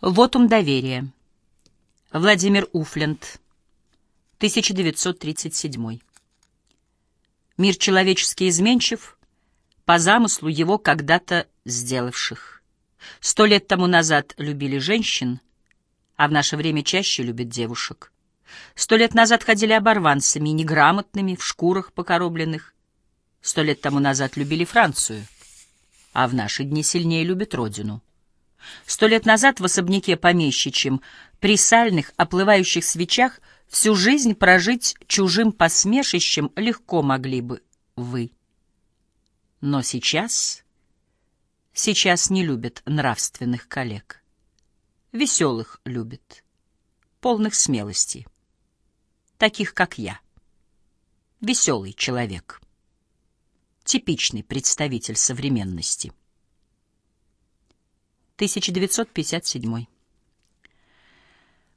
Вотум доверия. Владимир Уфленд. 1937. Мир человеческий изменчив по замыслу его когда-то сделавших. Сто лет тому назад любили женщин, а в наше время чаще любят девушек. Сто лет назад ходили оборванцами, неграмотными, в шкурах покоробленных. Сто лет тому назад любили Францию, а в наши дни сильнее любят родину. Сто лет назад в особняке помещичьем, при сальных, оплывающих свечах, всю жизнь прожить чужим посмешищем легко могли бы вы. Но сейчас... Сейчас не любят нравственных коллег. Веселых любят, полных смелости. Таких, как я. Веселый человек. Типичный представитель современности. 1957.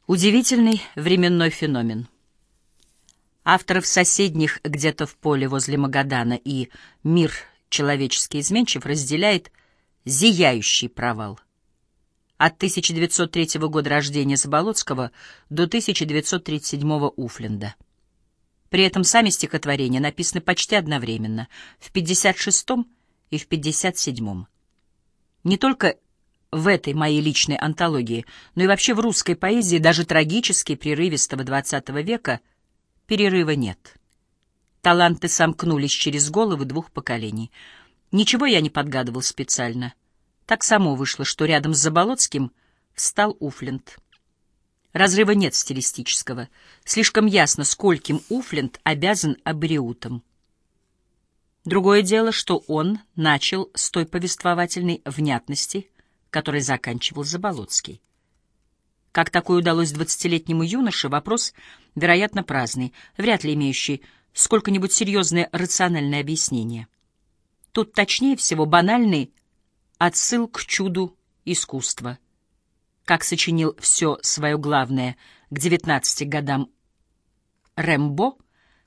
Удивительный временной феномен. Авторов соседних где-то в поле возле Магадана и мир человеческий изменчив разделяет зияющий провал. От 1903 года рождения Заболоцкого до 1937 Уфленда. При этом сами стихотворения написаны почти одновременно, в 56-м и в 57-м. Не только в этой моей личной антологии, но и вообще в русской поэзии, даже трагически прерывистого XX века, перерыва нет. Таланты сомкнулись через головы двух поколений. Ничего я не подгадывал специально. Так само вышло, что рядом с Заболоцким встал Уфленд. Разрыва нет стилистического. Слишком ясно, скольким Уфленд обязан абриутам. Другое дело, что он начал с той повествовательной внятности, который заканчивал Заболоцкий. Как такое удалось двадцатилетнему юноше, вопрос, вероятно, праздный, вряд ли имеющий сколько-нибудь серьезное рациональное объяснение. Тут точнее всего банальный отсыл к чуду искусства. Как сочинил все свое главное к девятнадцати годам Рэмбо,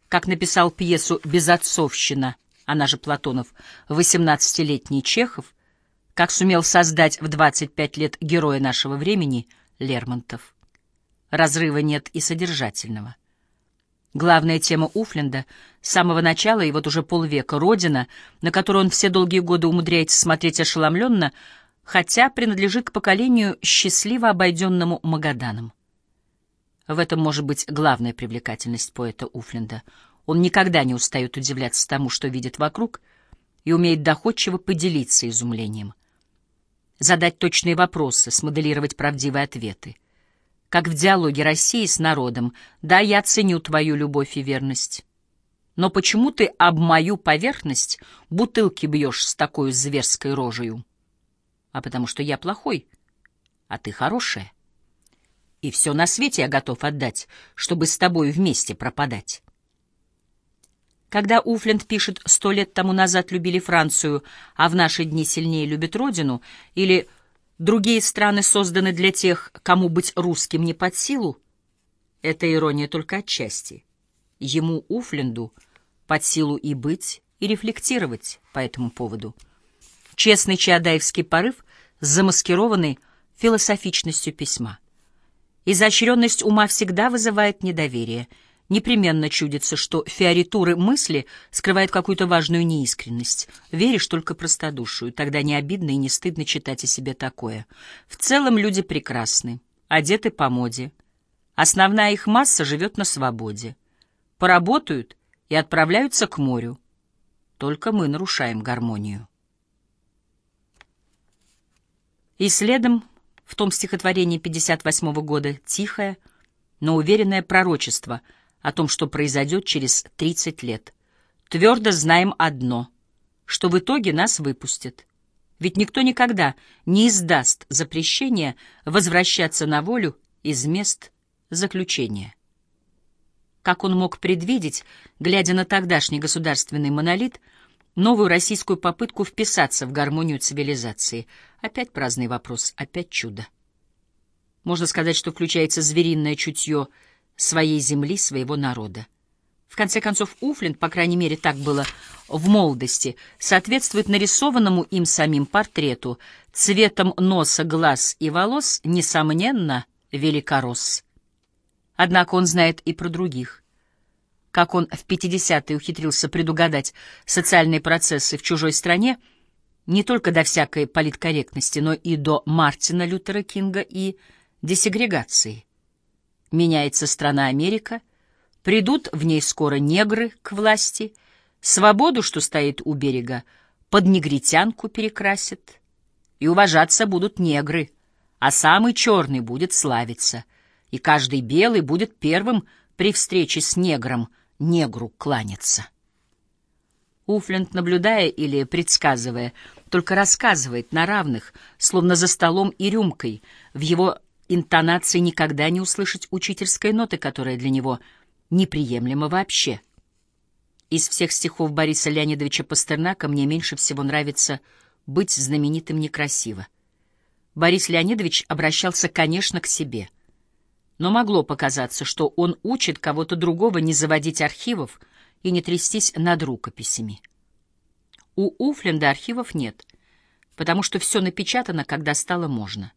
как написал пьесу «Безотцовщина», она же Платонов, восемнадцатилетний Чехов, как сумел создать в 25 лет героя нашего времени Лермонтов. Разрыва нет и содержательного. Главная тема Уфленда с самого начала и вот уже полвека — Родина, на которую он все долгие годы умудряется смотреть ошеломленно, хотя принадлежит к поколению счастливо обойденному Магаданом. В этом может быть главная привлекательность поэта Уфленда. Он никогда не устает удивляться тому, что видит вокруг, и умеет доходчиво поделиться изумлением — задать точные вопросы, смоделировать правдивые ответы. Как в диалоге России с народом «Да, я ценю твою любовь и верность». Но почему ты об мою поверхность бутылки бьешь с такой зверской рожею? А потому что я плохой, а ты хорошая. И все на свете я готов отдать, чтобы с тобой вместе пропадать. Когда Уфленд пишет «сто лет тому назад любили Францию, а в наши дни сильнее любят родину» или «другие страны созданы для тех, кому быть русским не под силу», это ирония только отчасти. Ему, Уфленду, под силу и быть, и рефлектировать по этому поводу. Честный чаадаевский порыв, замаскированный философичностью письма. Изощренность ума всегда вызывает недоверие — Непременно чудится, что фиоритуры мысли скрывают какую-то важную неискренность. Веришь только простодушию, тогда не обидно и не стыдно читать о себе такое. В целом люди прекрасны, одеты по моде. Основная их масса живет на свободе. Поработают и отправляются к морю. Только мы нарушаем гармонию. И следом в том стихотворении 58 -го года тихое, но уверенное пророчество — о том, что произойдет через 30 лет. Твердо знаем одно, что в итоге нас выпустят. Ведь никто никогда не издаст запрещения возвращаться на волю из мест заключения. Как он мог предвидеть, глядя на тогдашний государственный монолит, новую российскую попытку вписаться в гармонию цивилизации? Опять праздный вопрос, опять чудо. Можно сказать, что включается звериное чутье своей земли, своего народа. В конце концов, Уфлинд, по крайней мере, так было в молодости, соответствует нарисованному им самим портрету. Цветом носа, глаз и волос, несомненно, великорос. Однако он знает и про других. Как он в 50-е ухитрился предугадать социальные процессы в чужой стране, не только до всякой политкорректности, но и до Мартина Лютера Кинга и десегрегации. Меняется страна Америка — Придут в ней скоро негры к власти, свободу, что стоит у берега, под негритянку перекрасят. И уважаться будут негры, а самый черный будет славиться, и каждый белый будет первым при встрече с негром негру кланяться. Уфленд, наблюдая или предсказывая, только рассказывает на равных, словно за столом и рюмкой. В его интонации никогда не услышать учительской ноты, которая для него — неприемлемо вообще. Из всех стихов Бориса Леонидовича Пастернака мне меньше всего нравится «Быть знаменитым некрасиво». Борис Леонидович обращался, конечно, к себе. Но могло показаться, что он учит кого-то другого не заводить архивов и не трястись над рукописями. У Уфленда архивов нет, потому что все напечатано, когда стало можно.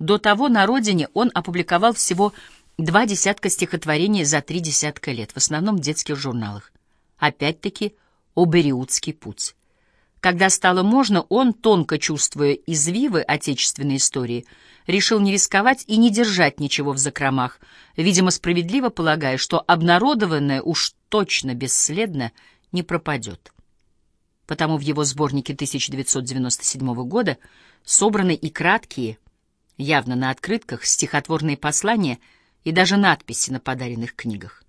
До того на родине он опубликовал всего Два десятка стихотворений за три десятка лет, в основном в детских журналах. Опять-таки, Обериутский путь. Когда стало можно, он, тонко чувствуя извивы отечественной истории, решил не рисковать и не держать ничего в закромах, видимо, справедливо полагая, что обнародованное уж точно бесследно не пропадет. Потому в его сборнике 1997 года собраны и краткие, явно на открытках, стихотворные послания — и даже надписи на подаренных книгах.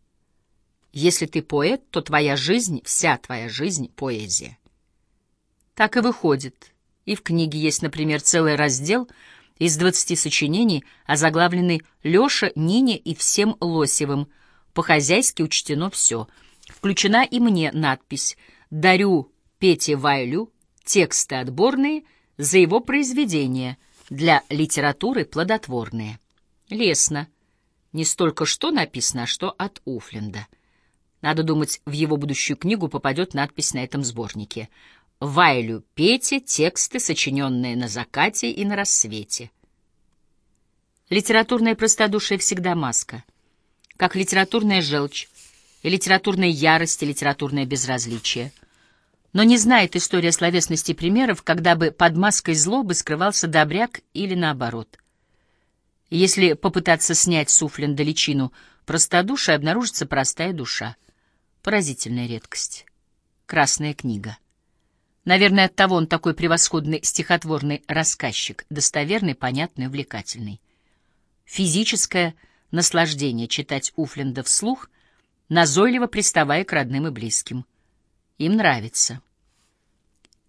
Если ты поэт, то твоя жизнь, вся твоя жизнь — поэзия. Так и выходит. И в книге есть, например, целый раздел из двадцати сочинений, озаглавленный «Леша, Нине и всем Лосевым». По-хозяйски учтено все. Включена и мне надпись «Дарю Пете Вайлю тексты отборные за его произведения, для литературы плодотворные». Лестно. Не столько что написано, а что от Уфленда. Надо думать, в его будущую книгу попадет надпись на этом сборнике. «Вайлю Пете. Тексты, сочиненные на закате и на рассвете». Литературная простодушие всегда маска. Как литературная желчь, и литературная ярость, и литературное безразличие. Но не знает история словесности примеров, когда бы под маской злобы скрывался добряк или наоборот. Если попытаться снять с Уфленда личину простодушия, обнаружится простая душа. Поразительная редкость. Красная книга. Наверное, оттого он такой превосходный стихотворный рассказчик, достоверный, понятный, увлекательный. Физическое наслаждение читать Уфленда вслух, назойливо приставая к родным и близким. Им нравится.